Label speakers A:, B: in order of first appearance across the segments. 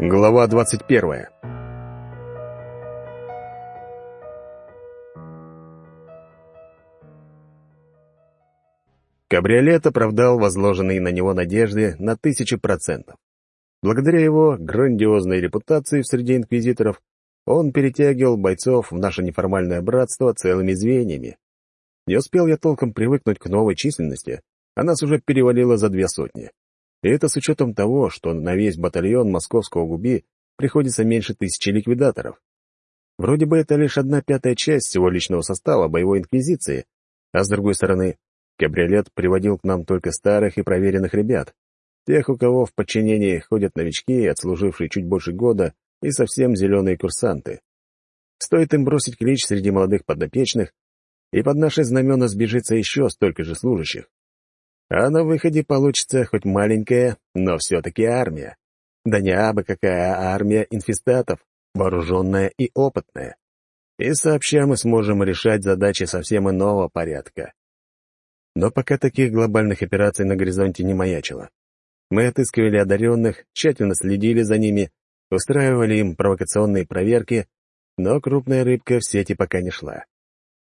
A: Глава 21 Кабриолет оправдал возложенные на него надежды на тысячи процентов. Благодаря его грандиозной репутации в среде инквизиторов он перетягивал бойцов в наше неформальное братство целыми звеньями. Не успел я толком привыкнуть к новой численности, а нас уже перевалило за две сотни. И это с учетом того, что на весь батальон московского губи приходится меньше тысячи ликвидаторов. Вроде бы это лишь одна пятая часть всего личного состава боевой инквизиции, а с другой стороны, кабриолет приводил к нам только старых и проверенных ребят, тех, у кого в подчинении ходят новички, отслужившие чуть больше года, и совсем зеленые курсанты. Стоит им бросить клич среди молодых подопечных, и под наши знамена сбежится еще столько же служащих. А на выходе получится хоть маленькая, но все-таки армия. Да не абы какая а армия инфестатов, вооруженная и опытная. И сообща мы сможем решать задачи совсем иного порядка. Но пока таких глобальных операций на горизонте не маячило. Мы отыскивали одаренных, тщательно следили за ними, устраивали им провокационные проверки, но крупная рыбка в сети пока не шла.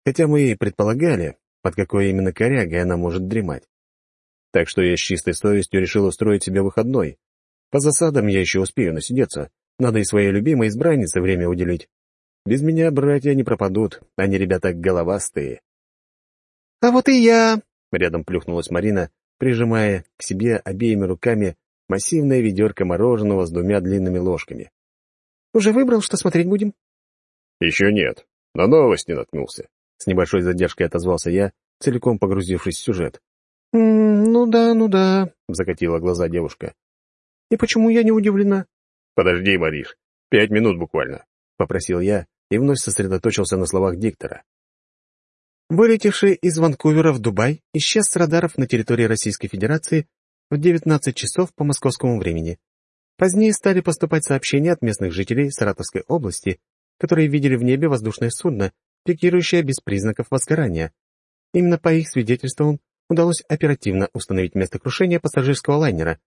A: Хотя мы и предполагали, под какой именно корягой она может дремать. Так что я с чистой совестью решил устроить себе выходной. По засадам я еще успею насидеться. Надо и своей любимой избраннице время уделить. Без меня братья не пропадут, они ребята головастые.
B: «А вот и я!»
A: — рядом плюхнулась Марина, прижимая к себе обеими руками массивное ведерко мороженого с двумя длинными ложками.
B: «Уже выбрал, что смотреть будем?»
A: «Еще нет. На новости наткнулся». С небольшой задержкой отозвался я, целиком погрузившись в сюжет.
B: «Ну да, ну да», —
A: закатила глаза девушка.
B: «И почему я не удивлена?»
A: «Подожди, Мариш, пять минут буквально», — попросил я и вновь сосредоточился на словах диктора.
B: Вылетевший из Ванкувера в Дубай исчез с радаров на территории Российской Федерации в 19 часов по московскому времени. Позднее стали поступать сообщения от местных жителей Саратовской области, которые видели в небе воздушное судно, пикирующее без признаков возгорания. Именно по их свидетельствам удалось оперативно установить место крушения пассажирского лайнера.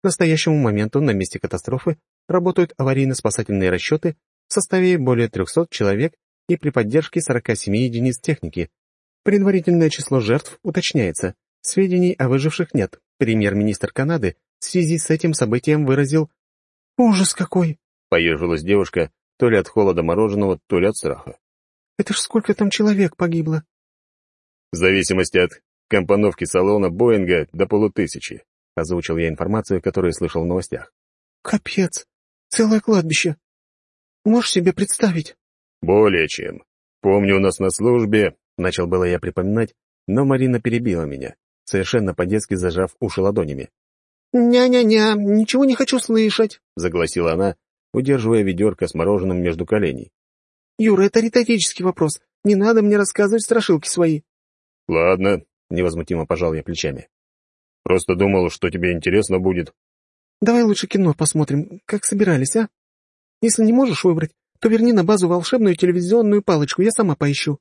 B: К настоящему моменту на месте катастрофы работают аварийно-спасательные расчеты в составе более 300 человек и при поддержке 47 единиц техники. Предварительное число жертв уточняется. Сведений о выживших нет. Премьер-министр Канады в связи с этим событием выразил «Ужас какой!»
A: — поежилась девушка то ли от холода мороженого, то ли от страха.
B: «Это ж сколько там человек погибло?»
A: В зависимости от компоновки салона Боинга до полутысячи», — озвучил я информацию, которую слышал в новостях.
B: «Капец! Целое кладбище! Можешь себе представить?»
A: «Более чем. Помню, у нас на службе...» — начал было я припоминать, но Марина перебила меня, совершенно по-детски зажав уши ладонями.
B: «Ня-ня-ня, ничего не хочу слышать», —
A: загласила она, удерживая ведерко с мороженым между коленей.
B: «Юра, это риторический вопрос. Не надо мне рассказывать страшилки свои».
A: «Ладно, Невозмутимо пожал я плечами. «Просто думал, что тебе интересно будет».
B: «Давай лучше кино посмотрим, как собирались, а? Если не можешь выбрать, то верни на базу волшебную телевизионную палочку, я сама поищу».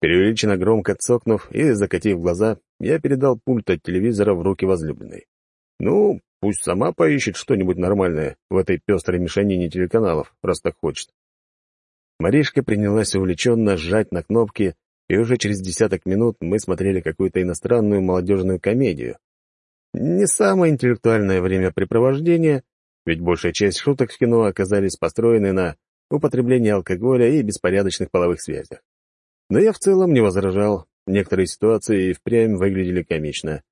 A: Преувеличенно громко цокнув и закатив глаза, я передал пульт от телевизора в руки возлюбленной. «Ну, пусть сама поищет что-нибудь нормальное в этой пестрой мешанине телеканалов, раз так хочет». Маришка принялась увлеченно сжать на кнопки, и уже через десяток минут мы смотрели какую-то иностранную молодежную комедию. Не самое интеллектуальное времяпрепровождение, ведь большая часть шуток в кино оказались построены на употреблении алкоголя и беспорядочных половых связях. Но я в целом не возражал, некоторые ситуации и впрямь выглядели комично.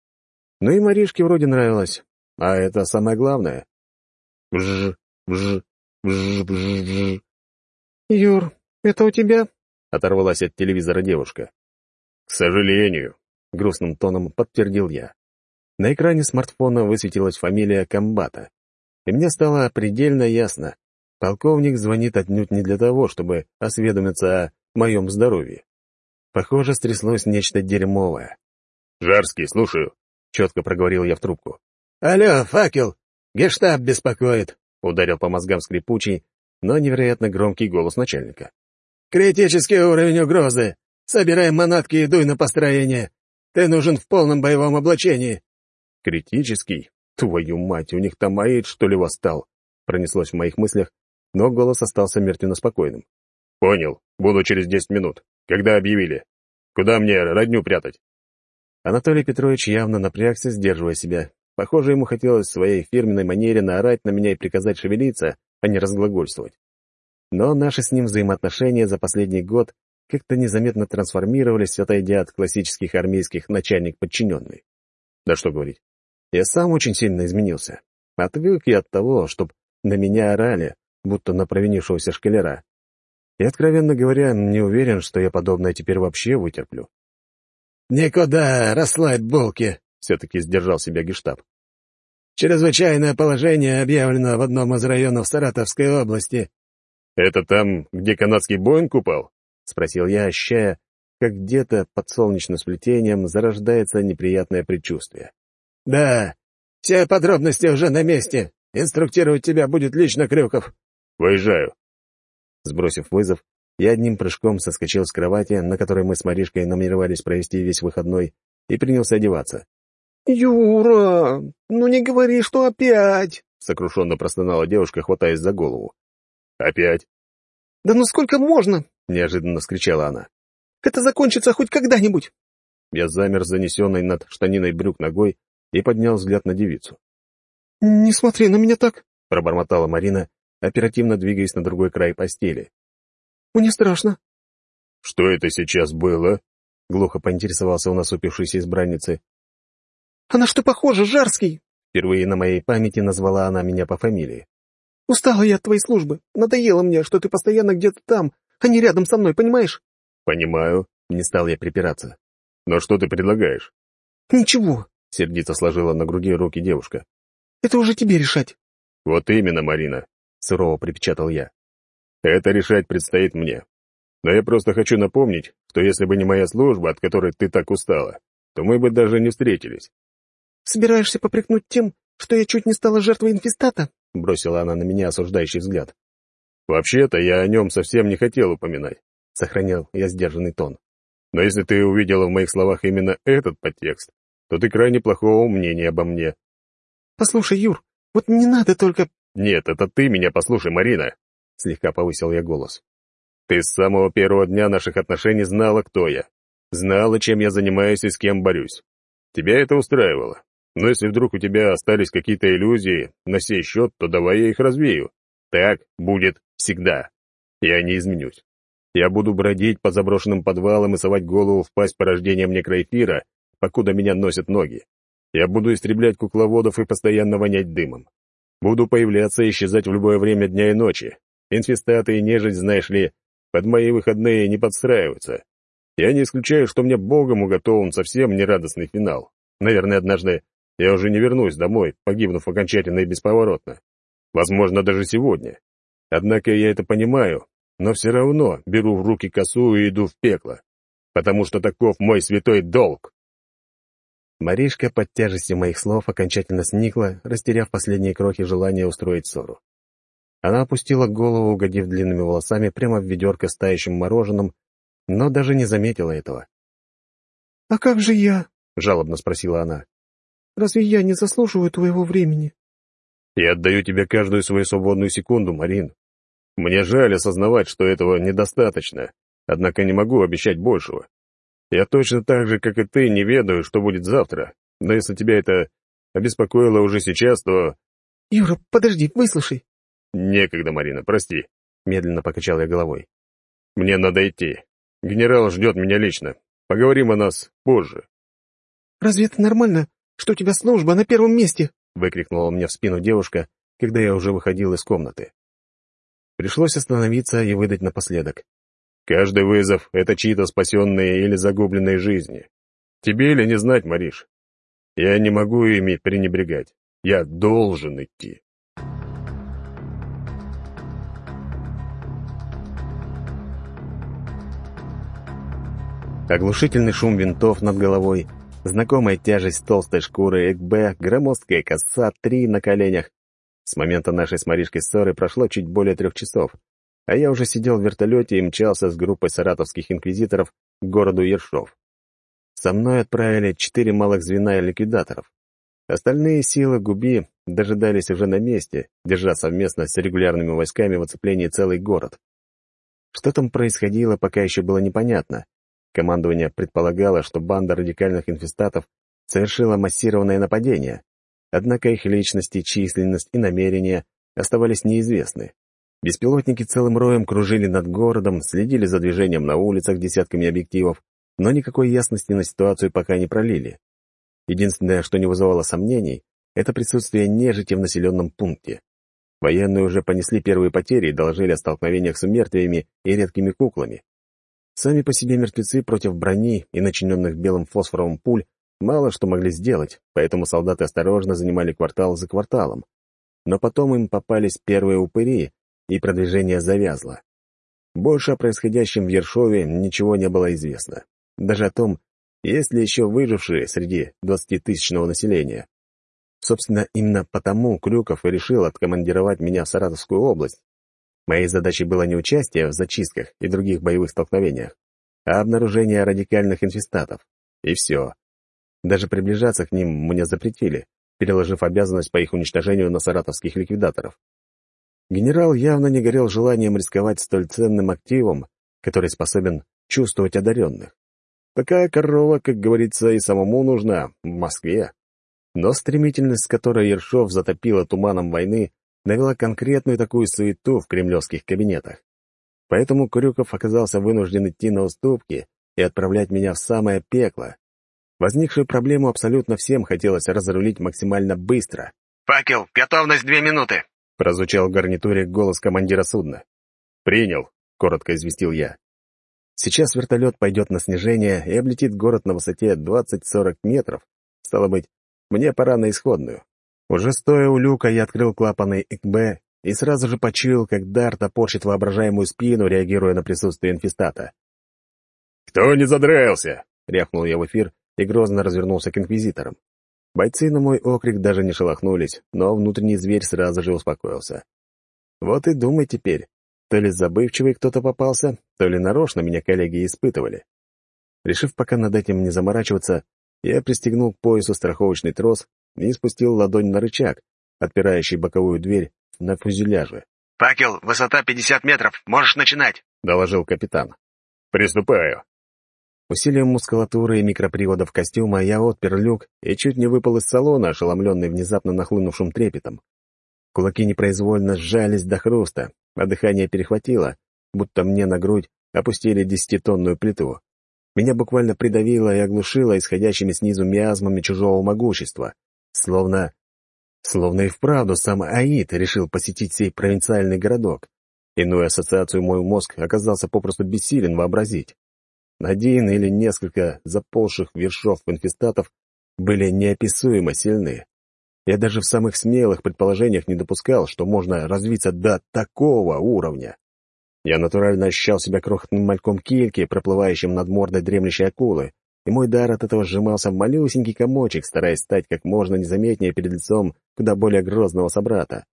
A: Ну и Маришке вроде нравилось, а это самое главное. Бж, бж, бж, бж, бж.
B: «Юр, это у тебя?»
A: — оторвалась от телевизора девушка. «К сожалению», — грустным тоном подтвердил я. На экране смартфона высветилась фамилия комбата, и мне стало предельно ясно. Полковник звонит отнюдь не для того, чтобы осведомиться о моем здоровье. Похоже, стряслось нечто дерьмовое. «Жарский, слушаю», — четко проговорил я в трубку.
C: «Алло, факел! Гештаб беспокоит!»
A: — ударил по мозгам скрипучий, но невероятно громкий голос начальника.
C: «Критический уровень угрозы. Собираем манатки и дуй на построение. Ты нужен в полном боевом облачении».
A: «Критический? Твою мать, у них там аид, что ли, восстал? пронеслось в моих мыслях, но голос остался мертвенно спокойным. «Понял. Буду через десять минут. Когда объявили? Куда мне родню прятать?» Анатолий Петрович явно напрягся, сдерживая себя. Похоже, ему хотелось в своей фирменной манере наорать на меня и приказать шевелиться, а не разглагольствовать. Но наши с ним взаимоотношения за последний год как-то незаметно трансформировались, отойдя от классических армейских начальник-подчиненный. Да что говорить, я сам очень сильно изменился. Отвык я от того, чтобы на меня орали, будто на провинившегося шкалера. И, откровенно говоря, не уверен, что я подобное теперь вообще вытерплю.
C: «Никуда, расслабь булки!» — все-таки сдержал себя гештаб. «Чрезвычайное положение объявлено в одном из районов Саратовской области».
A: «Это там, где канадский Боинг упал?» — спросил я, ощущая, как где-то под солнечным сплетением зарождается неприятное предчувствие.
C: «Да, все подробности уже на месте. Инструктировать тебя будет лично Крюков».
A: «Выезжаю». Сбросив вызов, я одним прыжком соскочил с кровати, на которой мы с Маришкой намеревались провести весь выходной, и принялся одеваться.
B: «Юра, ну не говори, что опять!» — сокрушенно простонала девушка, хватаясь за голову.
A: «Опять?»
B: «Да ну сколько можно?»
A: — неожиданно скричала она.
B: «Это закончится хоть когда-нибудь!»
A: Я замер занесенной над штаниной брюк ногой и поднял взгляд на девицу.
B: «Не смотри на меня так!»
A: — пробормотала Марина, оперативно двигаясь на другой край постели.
B: «Мне страшно».
A: «Что это сейчас было?» — глухо поинтересовался у насупившейся избранницы.
B: «А что похоже, Жарский?»
A: Впервые на моей памяти назвала она меня по фамилии.
B: «Устала я от твоей службы. Надоело мне, что ты постоянно где-то там, а не рядом со мной, понимаешь?»
A: «Понимаю», — не стал я припираться. «Но что ты предлагаешь?»
B: «Ничего», —
A: сердито сложила на груди руки девушка.
B: «Это уже тебе решать».
A: «Вот именно, Марина», — сурово припечатал я. Это решать предстоит мне. Но я просто хочу напомнить, что если бы не моя служба, от которой ты так устала, то мы бы даже не встретились.
B: «Собираешься попрекнуть тем, что я чуть не стала жертвой инфестата?»
A: — бросила она на меня осуждающий взгляд. «Вообще-то я о нем совсем не хотел упоминать», — сохранил я сдержанный тон. «Но если ты увидела в моих словах именно этот подтекст, то ты крайне плохого мнения обо мне».
B: «Послушай, Юр, вот не надо только...»
A: «Нет, это ты меня послушай, Марина слегка повысил я голос. Ты с самого первого дня наших отношений знала, кто я. Знала, чем я занимаюсь и с кем борюсь. Тебя это устраивало. Но если вдруг у тебя остались какие-то иллюзии на сей счет, то давай я их развею. Так будет всегда. Я не изменюсь. Я буду бродить по заброшенным подвалам и совать голову в пасть порождением некроэфира, покуда меня носят ноги. Я буду истреблять кукловодов и постоянно вонять дымом. Буду появляться и исчезать в любое время дня и ночи. Инфестаты и нежить, знаешь ли, под мои выходные не подстраиваются. Я не исключаю, что мне Богом уготован совсем нерадостный финал. Наверное, однажды я уже не вернусь домой, погибнув окончательно и бесповоротно. Возможно, даже сегодня. Однако я это понимаю, но все равно беру в руки косу и иду в пекло, потому что таков мой святой долг. Маришка под тяжестью моих слов окончательно сникла, растеряв последние крохи желания устроить ссору. Она опустила голову, угодив длинными волосами прямо в ведерко с тающим мороженым, но даже не заметила этого.
B: «А как же я?»
A: — жалобно спросила она.
B: «Разве я не заслуживаю твоего времени?»
A: «Я отдаю тебе каждую свою свободную секунду, Марин. Мне жаль осознавать, что этого недостаточно, однако не могу обещать большего. Я точно так же, как и ты, не ведаю, что будет завтра, но если тебя это обеспокоило уже сейчас, то...»
B: «Юра, подожди, выслушай.
A: «Некогда, Марина, прости», — медленно покачал я головой. «Мне надо идти. Генерал ждет меня лично. Поговорим о нас позже».
B: «Разве это нормально, что у тебя служба на первом месте?»
A: — выкрикнула мне в спину девушка, когда я уже выходил из комнаты. Пришлось остановиться и выдать напоследок. «Каждый вызов — это чьи-то спасенные или загубленные жизни. Тебе ли не знать, Мариш? Я не могу ими пренебрегать. Я должен идти». Оглушительный шум винтов над головой, знакомая тяжесть толстой шкуры ЭКБ, громоздкая коса, три на коленях. С момента нашей с Маришкой ссоры прошло чуть более трех часов, а я уже сидел в вертолете и мчался с группой саратовских инквизиторов к городу Ершов. Со мной отправили четыре малых звена ликвидаторов. Остальные силы Губи дожидались уже на месте, держа совместно с регулярными войсками в оцеплении целый город. Что там происходило, пока еще было непонятно. Командование предполагало, что банда радикальных инфестатов совершила массированное нападение, однако их личности, численность и намерения оставались неизвестны. Беспилотники целым роем кружили над городом, следили за движением на улицах десятками объективов, но никакой ясности на ситуацию пока не пролили. Единственное, что не вызывало сомнений, это присутствие нежити в населенном пункте. Военные уже понесли первые потери и доложили о столкновениях с мертвыми и редкими куклами. Сами по себе мертвецы против брони и начиненных белым фосфором пуль мало что могли сделать, поэтому солдаты осторожно занимали квартал за кварталом. Но потом им попались первые упыри, и продвижение завязло. Больше о происходящем в Ершове ничего не было известно. Даже о том, есть ли еще выжившие среди двадцатитысячного населения. Собственно, именно потому Крюков и решил откомандировать меня в Саратовскую область. Моей задачей было не участие в зачистках и других боевых столкновениях, а обнаружение радикальных инфестатов. И все. Даже приближаться к ним мне запретили, переложив обязанность по их уничтожению на саратовских ликвидаторов. Генерал явно не горел желанием рисковать столь ценным активом, который способен чувствовать одаренных. Такая корова, как говорится, и самому нужна в Москве. Но стремительность, с которой Ершов затопила туманом войны, навела конкретную такую суету в кремлевских кабинетах. Поэтому Крюков оказался вынужден идти на уступки и отправлять меня в самое пекло. Возникшую проблему абсолютно всем хотелось разрулить максимально быстро.
D: «Факел, готовность две минуты!»
A: — прозвучал в гарнитуре голос командира судна. «Принял», — коротко известил я. Сейчас вертолет пойдет на снижение и облетит город на высоте 20-40 метров. Стало быть, мне пора на исходную. Уже стоя у люка, я открыл клапаны ИКБ и сразу же почуял, как дар топорщит воображаемую спину, реагируя на присутствие инфестата.
C: «Кто не задрался?»
A: — рявкнул я в эфир и грозно развернулся к инквизиторам. Бойцы на мой окрик даже не шелохнулись, но внутренний зверь сразу же успокоился. Вот и думай теперь, то ли забывчивый кто-то попался, то ли нарочно меня коллеги испытывали. Решив пока над этим не заморачиваться, я пристегнул к поясу страховочный трос и спустил ладонь на рычаг, отпирающий боковую дверь на фюзеляже.
D: «Факел, высота 50 метров, можешь начинать», —
A: доложил капитан.
C: «Приступаю».
A: Усилием мускулатуры и микроприводов костюма я отпер люк и чуть не выпал из салона, ошеломленный внезапно нахлынувшим трепетом. Кулаки непроизвольно сжались до хруста, а дыхание перехватило, будто мне на грудь опустили десятитонную плиту. Меня буквально придавило и оглушило исходящими снизу миазмами чужого могущества. Словно... Словно и вправду сам Аид решил посетить сей провинциальный городок. Иную ассоциацию мой мозг оказался попросту бессилен вообразить. Один или несколько заползших вершов инфестатов были неописуемо сильны. Я даже в самых смелых предположениях не допускал, что можно развиться до такого уровня. Я натурально ощущал себя крохотным мальком кильки, проплывающим над мордой дремлющей акулы, и мой дар от этого сжимался в малюсенький комочек, стараясь стать как можно незаметнее перед лицом куда более грозного собрата.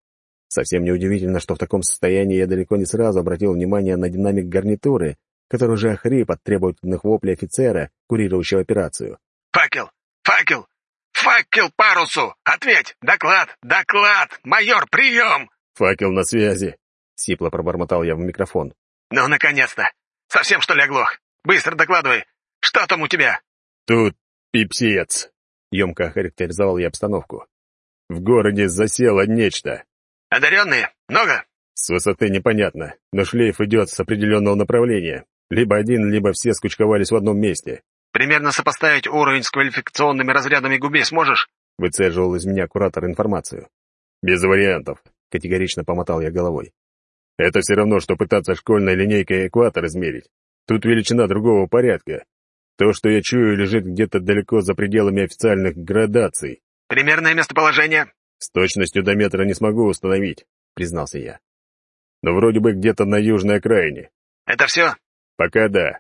A: Совсем неудивительно, что в таком состоянии я далеко не сразу обратил внимание на динамик гарнитуры, который уже охрип от требовательных воплей офицера, курирующего операцию.
D: «Факел! Факел! Факел парусу! Ответь! Доклад! Доклад! Майор, прием!»
A: «Факел на связи!» — сипло пробормотал я в микрофон.
D: «Ну, наконец-то! Совсем что ли оглох? Быстро докладывай! Что там у тебя?»
C: «Тут пипсец!» — емко охарактеризовал я обстановку. «В городе засело нечто».
D: «Одаренные? Много?»
C: «С высоты непонятно, но шлейф идет с определенного направления. Либо один, либо все скучковались в одном месте.
D: Примерно сопоставить уровень с квалификационными разрядами губи сможешь?»
A: — выцеживал из меня куратор информацию.
C: «Без вариантов», — категорично помотал я головой. «Это все равно, что пытаться школьной линейкой экватор измерить. Тут величина другого порядка. То, что я чую, лежит где-то далеко за пределами официальных градаций».
D: «Примерное местоположение?»
C: «С точностью до метра не смогу установить», — признался я. «Но вроде бы где-то на южной окраине».
D: «Это все?»
C: «Пока да.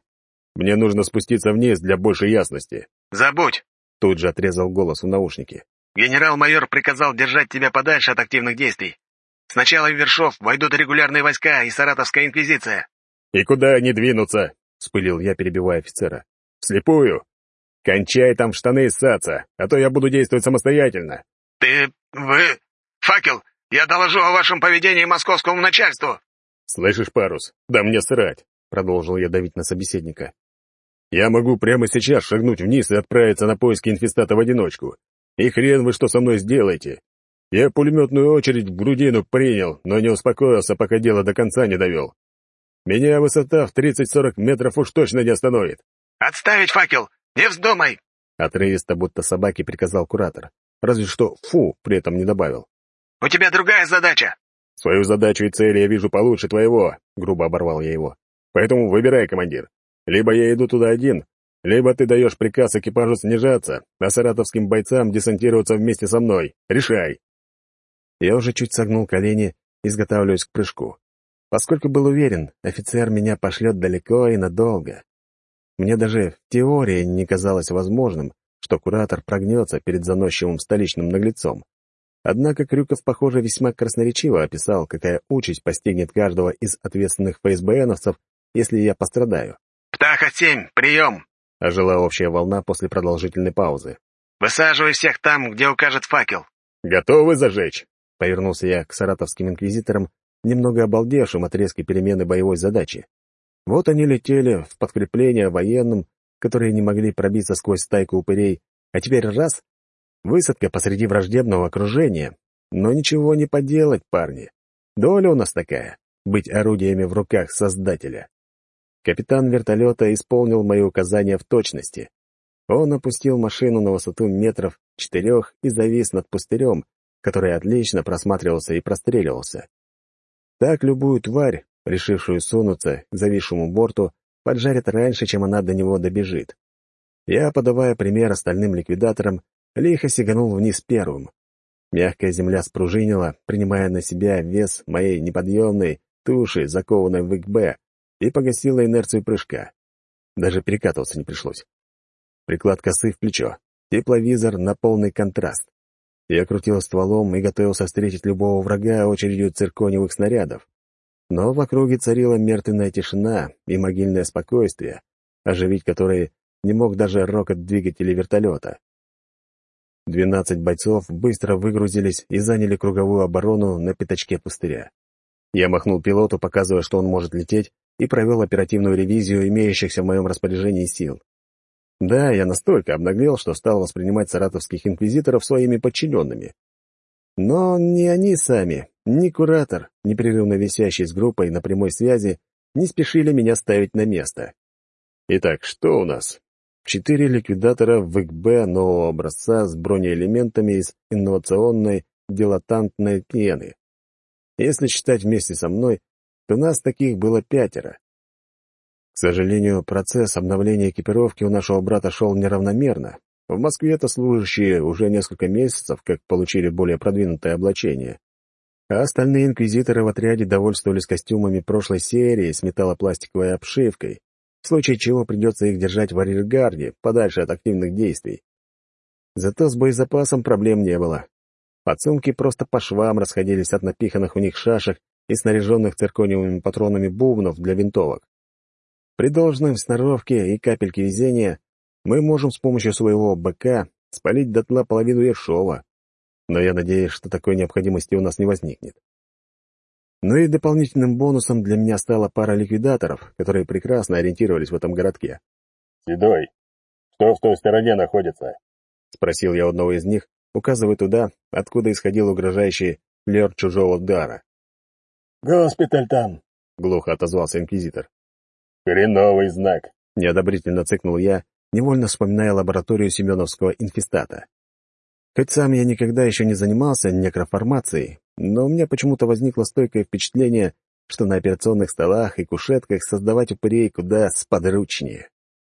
C: Мне нужно спуститься вниз для большей ясности».
D: «Забудь!»
A: — тут же отрезал голос в наушнике.
D: «Генерал-майор приказал держать тебя подальше от активных действий. Сначала в Вершов войдут регулярные войска и Саратовская инквизиция».
C: «И куда они двинутся?» — вспылил я, перебивая офицера. «Вслепую?» Кончай там в штаны ссаться, а то я буду действовать самостоятельно.
D: Ты... вы... Факел, я доложу о вашем поведении московскому начальству.
C: Слышишь, Парус, да мне срать, продолжил я давить на собеседника. Я могу прямо сейчас шагнуть вниз и отправиться на поиски инфестата в одиночку. И хрен вы что со мной сделаете. Я пулеметную очередь в грудину принял, но не успокоился, пока дело до конца не довел. Меня высота в 30-40 метров уж точно не остановит.
D: «Отставить факел! Не вздумай!»
A: Отрывисто, будто собаке приказал куратор. Разве что «фу» при этом не добавил.
D: «У тебя другая задача!»
C: «Свою задачу и цель я вижу получше твоего», — грубо оборвал я его. «Поэтому выбирай, командир. Либо я иду туда один, либо ты даешь приказ экипажу снижаться, а саратовским бойцам десантироваться вместе со мной. Решай!»
A: Я уже чуть согнул колени, изготавливаясь к прыжку. Поскольку был уверен, офицер меня пошлет далеко и надолго. Мне даже в теории не казалось возможным, что куратор прогнется перед заносчивым столичным наглецом. Однако Крюков, похоже, весьма красноречиво описал, какая участь постигнет каждого из ответственных ФСБНовцев, если я пострадаю.
D: «Птаха-7, прием!»
A: — ожила общая волна после продолжительной паузы.
D: «Высаживай всех там, где укажет факел».
C: «Готовы зажечь?»
A: — повернулся я к саратовским инквизиторам, немного обалдевшим от резкой перемены боевой задачи. Вот они летели в подкрепление военным, которые не могли пробиться сквозь стайку упырей, а теперь раз — высадка посреди враждебного окружения. Но ничего не поделать, парни. Доля у нас такая — быть орудиями в руках Создателя. Капитан вертолета исполнил мои указания в точности. Он опустил машину на высоту метров четырех и завис над пустырем, который отлично просматривался и простреливался. Так любую тварь, решившую сунуться к зависшему борту, поджарят раньше, чем она до него добежит. Я, подавая пример остальным ликвидаторам, лихо сиганул вниз первым. Мягкая земля спружинила, принимая на себя вес моей неподъемной туши, закованной в ИКБ, и погасила инерцию прыжка. Даже перекатываться не пришлось. Приклад косы в плечо, тепловизор на полный контраст. Я крутил стволом и готовился встретить любого врага очередью цирконевых снарядов. Но в округе царила мертвенная тишина и могильное спокойствие, оживить которые не мог даже рокот двигателя вертолета. Двенадцать бойцов быстро выгрузились и заняли круговую оборону на пятачке пустыря. Я махнул пилоту, показывая, что он может лететь, и провел оперативную ревизию имеющихся в моем распоряжении сил. Да, я настолько обнаглел, что стал воспринимать саратовских инквизиторов своими подчиненными. Но ни они сами, ни куратор, непрерывно висящий с группой на прямой связи, не спешили меня ставить на место. Итак, что у нас? Четыре ликвидатора ВКБ нового образца с бронеэлементами из инновационной дилатантной пены. Если считать вместе со мной, то нас таких было пятеро. К сожалению, процесс обновления экипировки у нашего брата шел неравномерно, в Москве-то служащие уже несколько месяцев как получили более продвинутое облачение. А остальные инквизиторы в отряде довольствовались костюмами прошлой серии с металлопластиковой обшивкой, в случае чего придется их держать в арьергарде, подальше от активных действий. Зато с боезапасом проблем не было. Подсумки просто по швам расходились от напиханных у них шашек и снаряженных циркониевыми патронами бубнов для винтовок. При должной сноровке и капельке везения мы можем с помощью своего БК спалить дотла половину Ершова. Но я надеюсь, что такой необходимости у нас не возникнет. Ну и дополнительным бонусом для меня стала пара ликвидаторов, которые прекрасно ориентировались в этом городке.
C: «Седой, что в той стороне находится?»
A: — спросил я одного из них, указывая туда, откуда исходил угрожающий флер чужого дара.
C: «Госпиталь там», —
A: глухо отозвался инквизитор.
C: «Хреновый знак», —
A: неодобрительно цыкнул я, невольно вспоминая лабораторию Семеновского инфестата. Хоть сам я никогда еще не занимался некроформацией, но у меня почему-то возникло стойкое впечатление, что на операционных столах и кушетках создавать упырей куда сподручнее.